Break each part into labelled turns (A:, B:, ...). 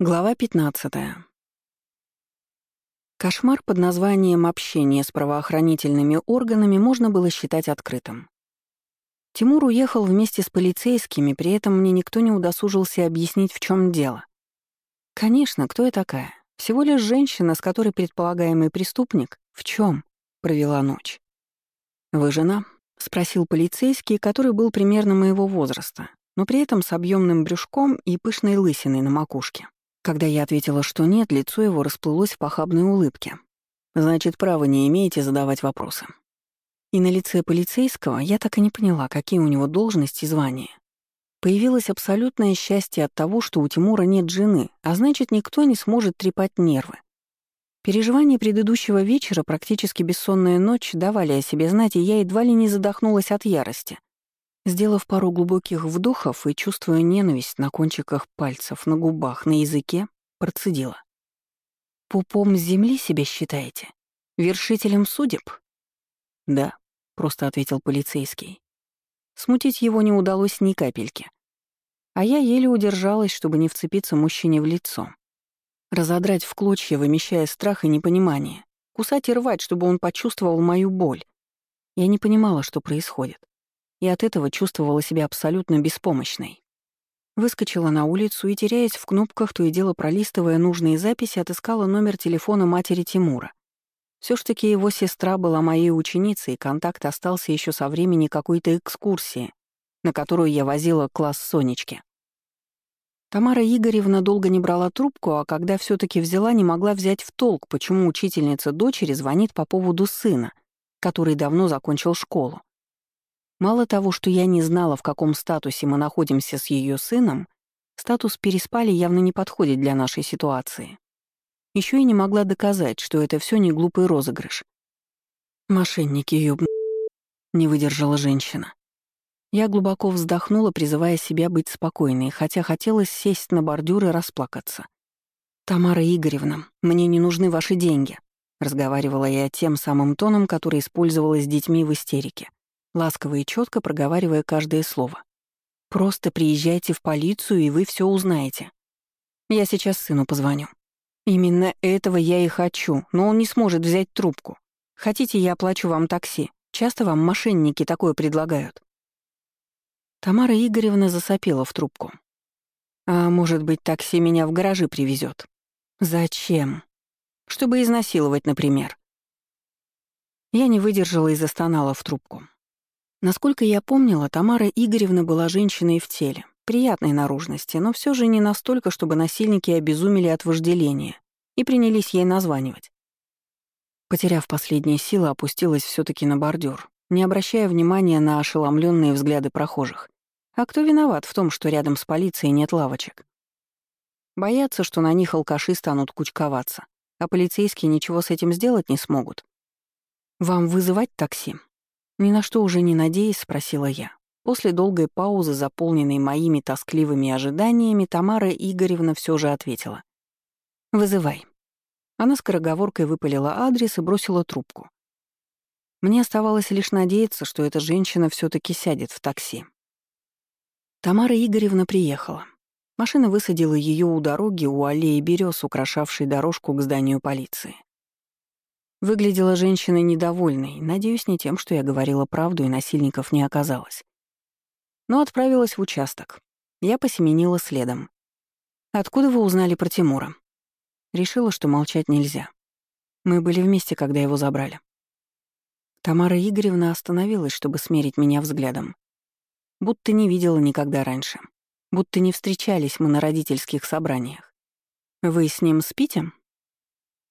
A: Глава 15. Кошмар под названием «Общение с правоохранительными органами» можно было считать открытым. Тимур уехал вместе с полицейскими, при этом мне никто не удосужился объяснить, в чем дело. Конечно, кто я такая? Всего лишь женщина, с которой предполагаемый преступник в чем провела ночь. «Вы жена?» — спросил полицейский, который был примерно моего возраста, но при этом с объемным брюшком и пышной лысиной на макушке. Когда я ответила, что нет, лицо его расплылось в похабной улыбке. «Значит, права не имеете задавать вопросы». И на лице полицейского я так и не поняла, какие у него должности и звания. Появилось абсолютное счастье от того, что у Тимура нет жены, а значит, никто не сможет трепать нервы. Переживания предыдущего вечера, практически бессонная ночь, давали о себе знать, и я едва ли не задохнулась от ярости. Сделав пару глубоких вдохов и чувствуя ненависть на кончиках пальцев, на губах, на языке, процедила. «Пупом земли себя считаете? Вершителем судеб?» «Да», — просто ответил полицейский. Смутить его не удалось ни капельки. А я еле удержалась, чтобы не вцепиться мужчине в лицо. Разодрать в клочья, вымещая страх и непонимание. Кусать и рвать, чтобы он почувствовал мою боль. Я не понимала, что происходит и от этого чувствовала себя абсолютно беспомощной. Выскочила на улицу и, теряясь в кнопках, то и дело пролистывая нужные записи, отыскала номер телефона матери Тимура. Все ж таки его сестра была моей ученицей, и контакт остался еще со времени какой-то экскурсии, на которую я возила класс Сонечки. Тамара Игоревна долго не брала трубку, а когда все таки взяла, не могла взять в толк, почему учительница дочери звонит по поводу сына, который давно закончил школу. Мало того, что я не знала, в каком статусе мы находимся с ее сыном, статус переспали явно не подходит для нашей ситуации. Еще и не могла доказать, что это все не глупый розыгрыш. «Мошенники, ёб...» — не выдержала женщина. Я глубоко вздохнула, призывая себя быть спокойной, хотя хотелось сесть на бордюр и расплакаться. «Тамара Игоревна, мне не нужны ваши деньги», — разговаривала я тем самым тоном, который использовала с детьми в истерике ласково и четко проговаривая каждое слово. «Просто приезжайте в полицию, и вы все узнаете. Я сейчас сыну позвоню. Именно этого я и хочу, но он не сможет взять трубку. Хотите, я оплачу вам такси? Часто вам мошенники такое предлагают?» Тамара Игоревна засопела в трубку. «А может быть, такси меня в гаражи привезет? Зачем? Чтобы изнасиловать, например». Я не выдержала и застонала в трубку. Насколько я помнила, Тамара Игоревна была женщиной в теле, приятной наружности, но все же не настолько, чтобы насильники обезумели от вожделения и принялись ей названивать. Потеряв последние силы, опустилась все таки на бордюр, не обращая внимания на ошеломленные взгляды прохожих. А кто виноват в том, что рядом с полицией нет лавочек? Боятся, что на них алкаши станут кучковаться, а полицейские ничего с этим сделать не смогут. «Вам вызывать такси?» Ни на что уже не надеясь, спросила я. После долгой паузы, заполненной моими тоскливыми ожиданиями, Тамара Игоревна все же ответила. «Вызывай». Она скороговоркой выпалила адрес и бросила трубку. Мне оставалось лишь надеяться, что эта женщина все таки сядет в такси. Тамара Игоревна приехала. Машина высадила ее у дороги у аллеи берез, украшавшей дорожку к зданию полиции. Выглядела женщина недовольной, надеюсь, не тем, что я говорила правду и насильников не оказалось. Но отправилась в участок. Я посеменила следом. «Откуда вы узнали про Тимура?» Решила, что молчать нельзя. Мы были вместе, когда его забрали. Тамара Игоревна остановилась, чтобы смерить меня взглядом. Будто не видела никогда раньше. Будто не встречались мы на родительских собраниях. «Вы с ним спите?»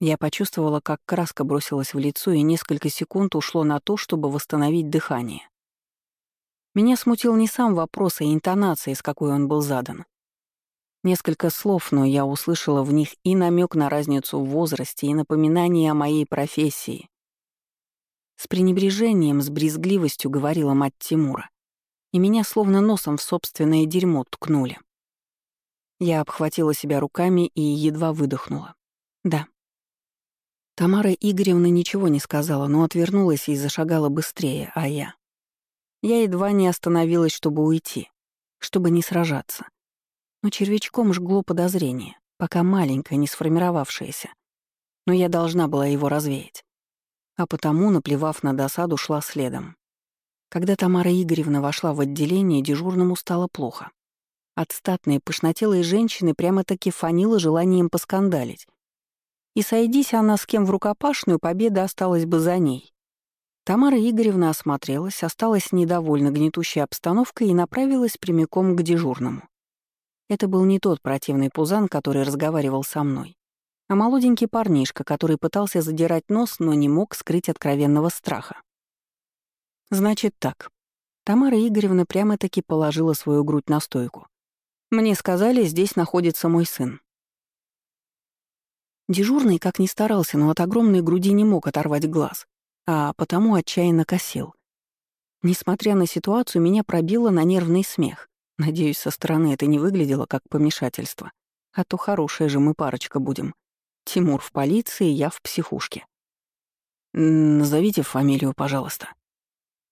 A: Я почувствовала, как краска бросилась в лицо, и несколько секунд ушло на то, чтобы восстановить дыхание. Меня смутил не сам вопрос, а интонация, с какой он был задан. Несколько слов, но я услышала в них и намек на разницу в возрасте, и напоминание о моей профессии. С пренебрежением, с брезгливостью говорила мать Тимура, и меня словно носом в собственное дерьмо ткнули. Я обхватила себя руками и едва выдохнула. Да, Тамара Игоревна ничего не сказала, но отвернулась и зашагала быстрее, а я... Я едва не остановилась, чтобы уйти, чтобы не сражаться. Но червячком жгло подозрение. пока маленькое, не сформировавшееся. Но я должна была его развеять. А потому, наплевав на досаду, шла следом. Когда Тамара Игоревна вошла в отделение, дежурному стало плохо. От статной, пышнотелой женщины прямо-таки фанило желанием поскандалить. И сойдись она с кем в рукопашную, победа осталась бы за ней. Тамара Игоревна осмотрелась, осталась недовольна гнетущей обстановкой и направилась прямиком к дежурному. Это был не тот противный пузан, который разговаривал со мной, а молоденький парнишка, который пытался задирать нос, но не мог скрыть откровенного страха. Значит так. Тамара Игоревна прямо-таки положила свою грудь на стойку. Мне сказали, здесь находится мой сын. Дежурный, как ни старался, но от огромной груди не мог оторвать глаз, а потому отчаянно косил. Несмотря на ситуацию, меня пробило на нервный смех. Надеюсь, со стороны это не выглядело как помешательство. А то хорошая же мы парочка будем. Тимур в полиции, я в психушке. «Назовите фамилию, пожалуйста»,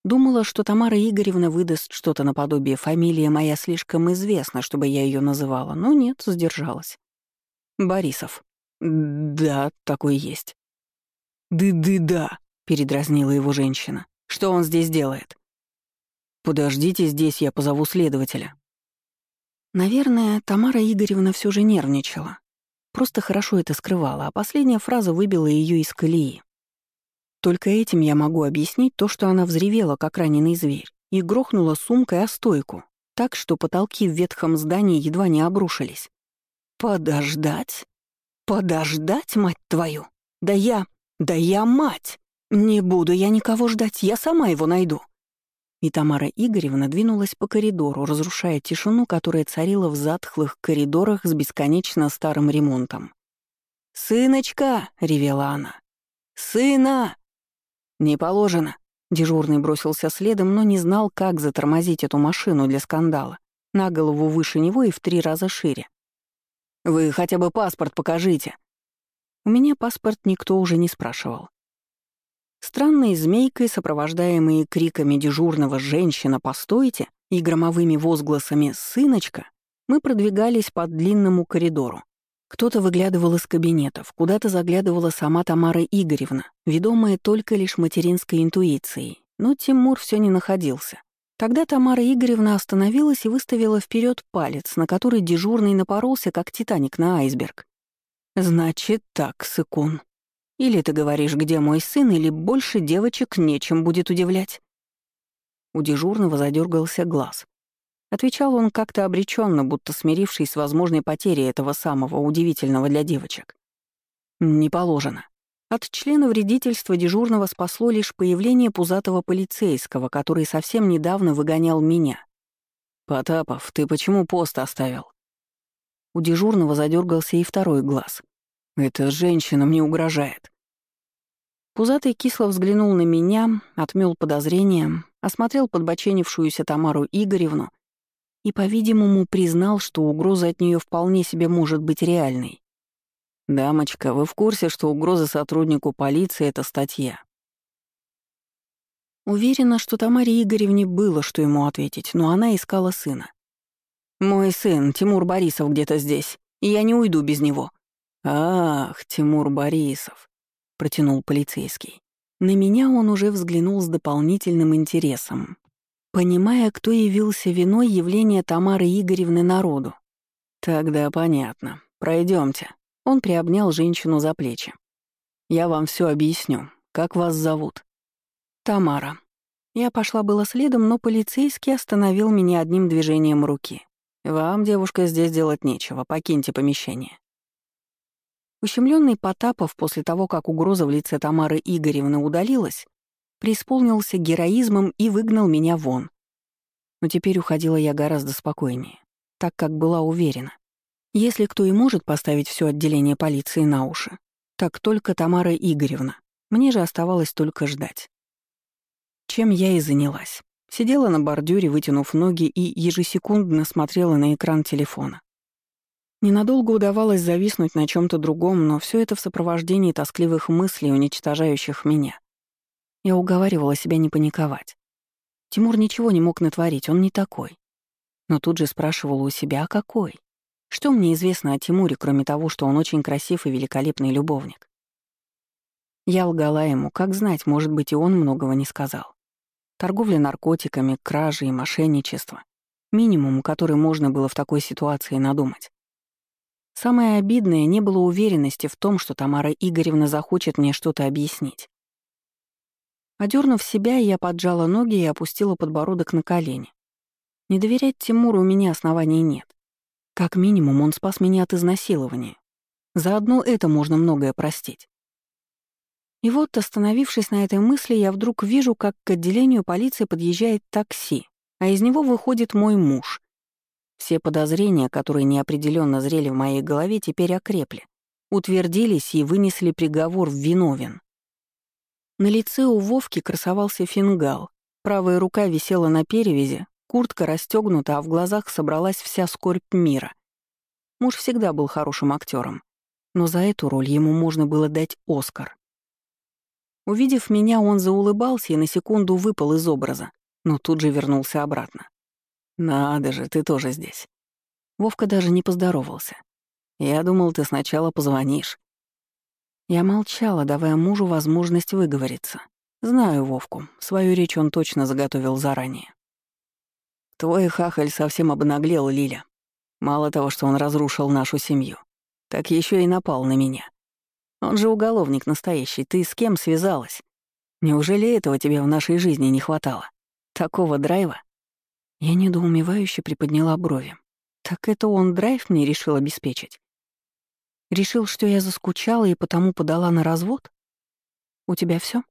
A: Думала, что Тамара Игоревна выдаст что-то наподобие «фамилия моя слишком известна, чтобы я ее называла», но нет, сдержалась. «Борисов». «Да, такой есть». «Ды-ды-да», — передразнила его женщина. «Что он здесь делает?» «Подождите здесь, я позову следователя». Наверное, Тамара Игоревна все же нервничала. Просто хорошо это скрывала, а последняя фраза выбила ее из колеи. Только этим я могу объяснить то, что она взревела, как раненый зверь, и грохнула сумкой о стойку, так что потолки в ветхом здании едва не обрушились. «Подождать? Подождать, мать твою? Да я... Да я мать! Не буду я никого ждать, я сама его найду!» И Тамара Игоревна двинулась по коридору, разрушая тишину, которая царила в затхлых коридорах с бесконечно старым ремонтом. «Сыночка!» — ревела она. «Сына!» «Не положено». Дежурный бросился следом, но не знал, как затормозить эту машину для скандала. На голову выше него и в три раза шире. «Вы хотя бы паспорт покажите». У меня паспорт никто уже не спрашивал. Странной змейкой, сопровождаемые криками дежурного «Женщина, постойте!» и громовыми возгласами «Сыночка!», мы продвигались по длинному коридору. Кто-то выглядывал из кабинетов, куда-то заглядывала сама Тамара Игоревна, ведомая только лишь материнской интуицией. Но Тимур все не находился. Тогда Тамара Игоревна остановилась и выставила вперед палец, на который дежурный напоролся, как Титаник на айсберг. «Значит так, сыкун. Или ты говоришь, где мой сын, или больше девочек нечем будет удивлять». У дежурного задергался глаз. Отвечал он как-то обреченно, будто смирившись с возможной потерей этого самого удивительного для девочек. Не положено. От члена вредительства дежурного спасло лишь появление пузатого полицейского, который совсем недавно выгонял меня. «Потапов, ты почему пост оставил?» У дежурного задергался и второй глаз. «Эта женщина мне угрожает». Пузатый кисло взглянул на меня, отмел подозрением, осмотрел подбоченившуюся Тамару Игоревну и, по-видимому, признал, что угроза от нее вполне себе может быть реальной. «Дамочка, вы в курсе, что угроза сотруднику полиции — это статья?» Уверена, что Тамаре Игоревне было, что ему ответить, но она искала сына. «Мой сын, Тимур Борисов, где-то здесь, и я не уйду без него». «Ах, Тимур Борисов», — протянул полицейский. На меня он уже взглянул с дополнительным интересом, понимая, кто явился виной явления Тамары Игоревны народу. «Тогда понятно. Пройдемте. Он приобнял женщину за плечи. «Я вам все объясню. Как вас зовут?» «Тамара». Я пошла было следом, но полицейский остановил меня одним движением руки. «Вам, девушка, здесь делать нечего. Покиньте помещение». Ущемленный Потапов после того, как угроза в лице Тамары Игоревны удалилась, преисполнился героизмом и выгнал меня вон. Но теперь уходила я гораздо спокойнее, так как была уверена. Если кто и может поставить все отделение полиции на уши, так только Тамара Игоревна. Мне же оставалось только ждать. Чем я и занялась. Сидела на бордюре, вытянув ноги, и ежесекундно смотрела на экран телефона. Ненадолго удавалось зависнуть на чем то другом, но все это в сопровождении тоскливых мыслей, уничтожающих меня. Я уговаривала себя не паниковать. Тимур ничего не мог натворить, он не такой. Но тут же спрашивала у себя, а какой? Что мне известно о Тимуре, кроме того, что он очень красив и великолепный любовник? Я лгала ему, как знать, может быть, и он многого не сказал. Торговля наркотиками, кражи и мошенничество — минимум, который можно было в такой ситуации надумать. Самое обидное, не было уверенности в том, что Тамара Игоревна захочет мне что-то объяснить. Одернув себя, я поджала ноги и опустила подбородок на колени. Не доверять Тимуру у меня оснований нет. Как минимум, он спас меня от изнасилования. Заодно это можно многое простить. И вот, остановившись на этой мысли, я вдруг вижу, как к отделению полиции подъезжает такси, а из него выходит мой муж. Все подозрения, которые неопределенно зрели в моей голове, теперь окрепли, утвердились и вынесли приговор виновен. На лице у Вовки красовался фингал, правая рука висела на перевязи, куртка расстегнута, а в глазах собралась вся скорбь мира. Муж всегда был хорошим актером, но за эту роль ему можно было дать Оскар. Увидев меня, он заулыбался и на секунду выпал из образа, но тут же вернулся обратно. «Надо же, ты тоже здесь». Вовка даже не поздоровался. «Я думал, ты сначала позвонишь». Я молчала, давая мужу возможность выговориться. Знаю Вовку, свою речь он точно заготовил заранее. «Твой хахаль совсем обнаглел, Лиля. Мало того, что он разрушил нашу семью, так еще и напал на меня. Он же уголовник настоящий, ты с кем связалась? Неужели этого тебе в нашей жизни не хватало? Такого драйва?» Я недоумевающе приподняла брови. «Так это он драйв мне решил обеспечить?» Решил, что я заскучала и потому подала на развод? У тебя все?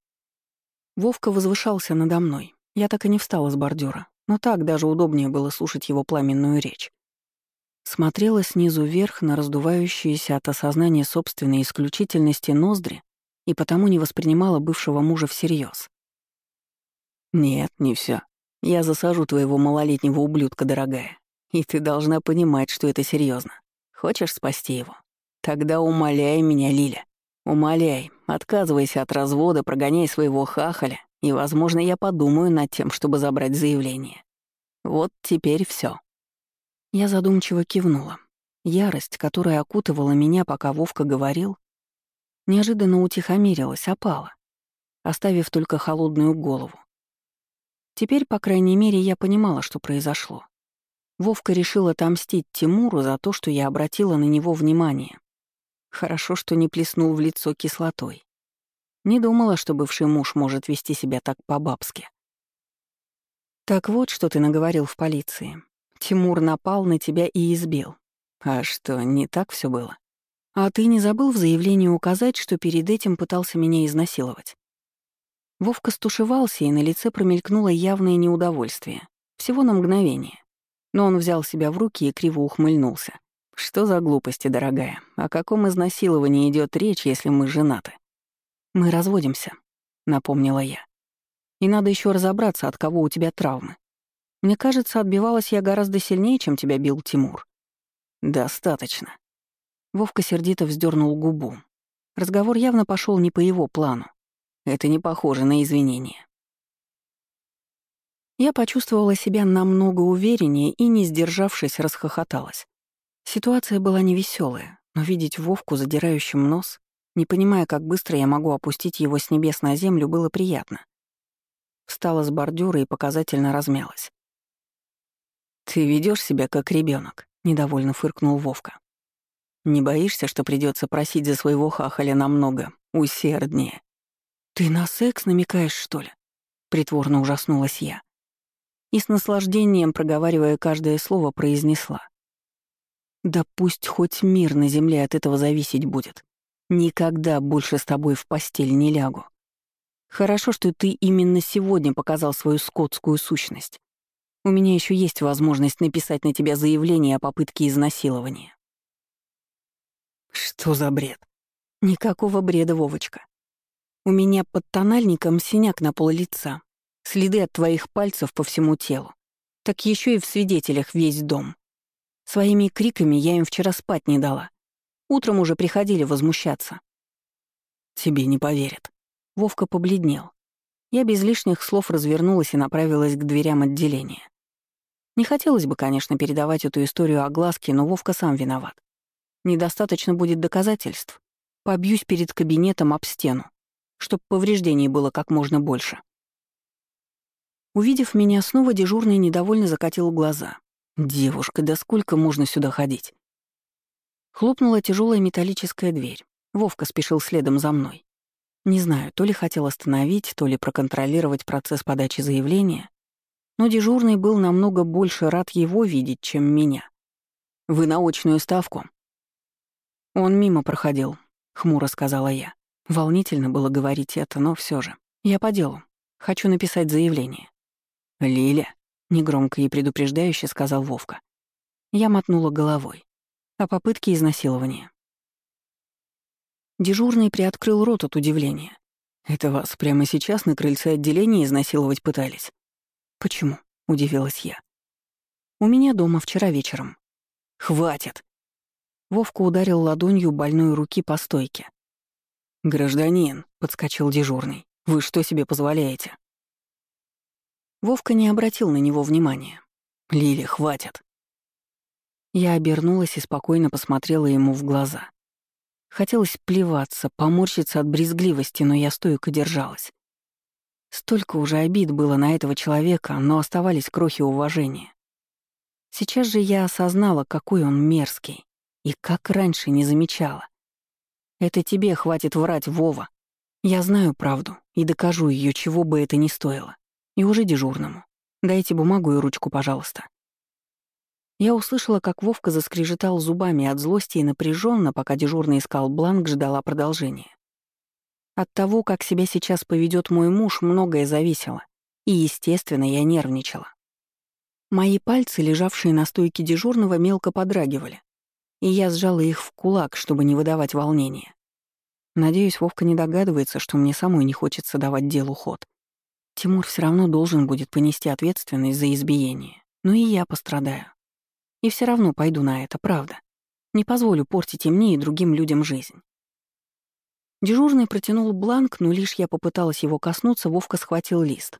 A: Вовка возвышался надо мной. Я так и не встала с бордюра, но так даже удобнее было слушать его пламенную речь. Смотрела снизу вверх на раздувающиеся от осознания собственной исключительности ноздри и потому не воспринимала бывшего мужа всерьез. «Нет, не все. Я засажу твоего малолетнего ублюдка, дорогая. И ты должна понимать, что это серьезно. Хочешь спасти его? Тогда умоляй меня, Лиля. Умоляй, отказывайся от развода, прогоняй своего хахаля, и, возможно, я подумаю над тем, чтобы забрать заявление. Вот теперь все. Я задумчиво кивнула. Ярость, которая окутывала меня, пока Вовка говорил, неожиданно утихомирилась, опала, оставив только холодную голову. Теперь, по крайней мере, я понимала, что произошло. Вовка решил отомстить Тимуру за то, что я обратила на него внимание. Хорошо, что не плеснул в лицо кислотой. Не думала, что бывший муж может вести себя так по-бабски. «Так вот, что ты наговорил в полиции. Тимур напал на тебя и избил. А что, не так все было? А ты не забыл в заявлении указать, что перед этим пытался меня изнасиловать?» Вовка стушевался, и на лице промелькнуло явное неудовольствие. Всего на мгновение. Но он взял себя в руки и криво ухмыльнулся. «Что за глупости, дорогая? О каком изнасиловании идет речь, если мы женаты?» «Мы разводимся», — напомнила я. «И надо еще разобраться, от кого у тебя травмы. Мне кажется, отбивалась я гораздо сильнее, чем тебя бил Тимур». «Достаточно». Вовка сердито вздернул губу. Разговор явно пошел не по его плану. Это не похоже на извинения. Я почувствовала себя намного увереннее и, не сдержавшись, расхохоталась. Ситуация была невеселая, но видеть Вовку задирающим нос, не понимая, как быстро я могу опустить его с небес на землю, было приятно. Встала с бордюра и показательно размялась. «Ты ведешь себя как ребенок, недовольно фыркнул Вовка. «Не боишься, что придется просить за своего хахаля намного усерднее?» «Ты на секс намекаешь, что ли?» — притворно ужаснулась я. И с наслаждением, проговаривая каждое слово, произнесла. Да пусть хоть мир на земле от этого зависеть будет. Никогда больше с тобой в постель не лягу. Хорошо, что ты именно сегодня показал свою скотскую сущность. У меня еще есть возможность написать на тебя заявление о попытке изнасилования. Что за бред? Никакого бреда, Вовочка. У меня под тональником синяк на пол лица, следы от твоих пальцев по всему телу. Так еще и в свидетелях весь дом. Своими криками я им вчера спать не дала. Утром уже приходили возмущаться. Тебе не поверят. Вовка побледнел. Я без лишних слов развернулась и направилась к дверям отделения. Не хотелось бы, конечно, передавать эту историю огласке, но Вовка сам виноват. Недостаточно будет доказательств. Побьюсь перед кабинетом об стену, чтоб повреждений было как можно больше. Увидев меня снова, дежурный недовольно закатил глаза. «Девушка, да сколько можно сюда ходить?» Хлопнула тяжелая металлическая дверь. Вовка спешил следом за мной. Не знаю, то ли хотел остановить, то ли проконтролировать процесс подачи заявления, но дежурный был намного больше рад его видеть, чем меня. «Вы на очную ставку?» «Он мимо проходил», — хмуро сказала я. Волнительно было говорить это, но все же. «Я по делу. Хочу написать заявление». «Лиля», — негромко и предупреждающе сказал Вовка. Я мотнула головой. О попытке изнасилования. Дежурный приоткрыл рот от удивления. «Это вас прямо сейчас на крыльце отделения изнасиловать пытались?» «Почему?» — удивилась я. «У меня дома вчера вечером». «Хватит!» Вовка ударил ладонью больной руки по стойке. «Гражданин», — подскочил дежурный, — «вы что себе позволяете?» Вовка не обратил на него внимания. «Лили, хватит!» Я обернулась и спокойно посмотрела ему в глаза. Хотелось плеваться, поморщиться от брезгливости, но я стойко держалась. Столько уже обид было на этого человека, но оставались крохи уважения. Сейчас же я осознала, какой он мерзкий, и как раньше не замечала. Это тебе хватит врать, Вова. Я знаю правду и докажу ее, чего бы это ни стоило. И уже дежурному. Дайте бумагу и ручку, пожалуйста. Я услышала, как Вовка заскрежетал зубами от злости и напряженно, пока дежурный искал бланк, ждала продолжения. От того, как себя сейчас поведет мой муж, многое зависело. И, естественно, я нервничала. Мои пальцы, лежавшие на стойке дежурного, мелко подрагивали, и я сжала их в кулак, чтобы не выдавать волнения. Надеюсь, Вовка не догадывается, что мне самой не хочется давать делу ход. Тимур все равно должен будет понести ответственность за избиение, но и я пострадаю. И все равно пойду на это, правда. Не позволю портить и мне, и другим людям жизнь. Дежурный протянул бланк, но лишь я попыталась его коснуться, Вовка схватил лист.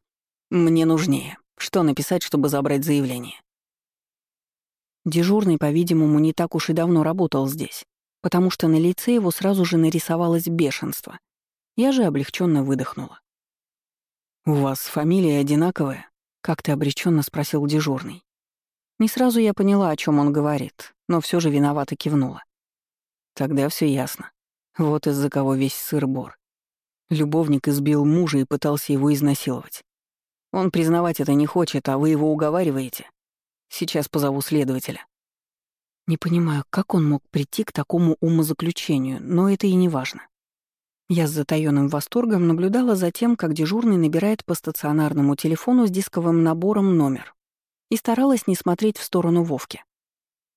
A: «Мне нужнее. Что написать, чтобы забрать заявление?» Дежурный, по-видимому, не так уж и давно работал здесь, потому что на лице его сразу же нарисовалось бешенство. Я же облегченно выдохнула. «У вас фамилия одинаковая?» — как-то обреченно спросил дежурный. Не сразу я поняла, о чем он говорит, но все же виновато кивнула. Тогда все ясно. Вот из-за кого весь сыр-бор. Любовник избил мужа и пытался его изнасиловать. Он признавать это не хочет, а вы его уговариваете. Сейчас позову следователя. Не понимаю, как он мог прийти к такому умозаключению, но это и не важно. Я с затаённым восторгом наблюдала за тем, как дежурный набирает по стационарному телефону с дисковым набором номер и старалась не смотреть в сторону Вовки.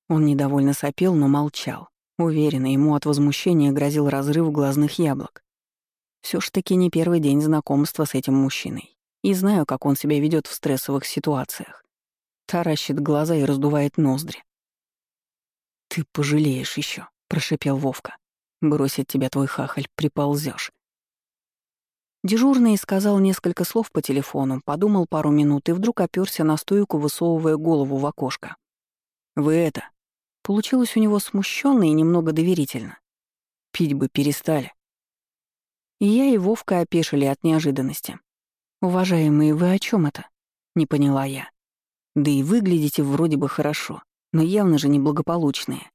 A: Он недовольно сопел, но молчал. Уверенно, ему от возмущения грозил разрыв глазных яблок. Все ж таки не первый день знакомства с этим мужчиной. И знаю, как он себя ведет в стрессовых ситуациях. Таращит глаза и раздувает ноздри. «Ты пожалеешь еще, прошипел Вовка. «Бросит тебя твой хахаль, приползешь. Дежурный сказал несколько слов по телефону, подумал пару минут и вдруг оперся на стойку, высовывая голову в окошко. «Вы это...» Получилось у него смущенно и немного доверительно. Пить бы перестали. И я и Вовка опешили от неожиданности. «Уважаемые, вы о чем это?» — не поняла я. «Да и выглядите вроде бы хорошо, но явно же неблагополучные».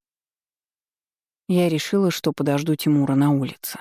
A: Я решила, что подожду Тимура на улице.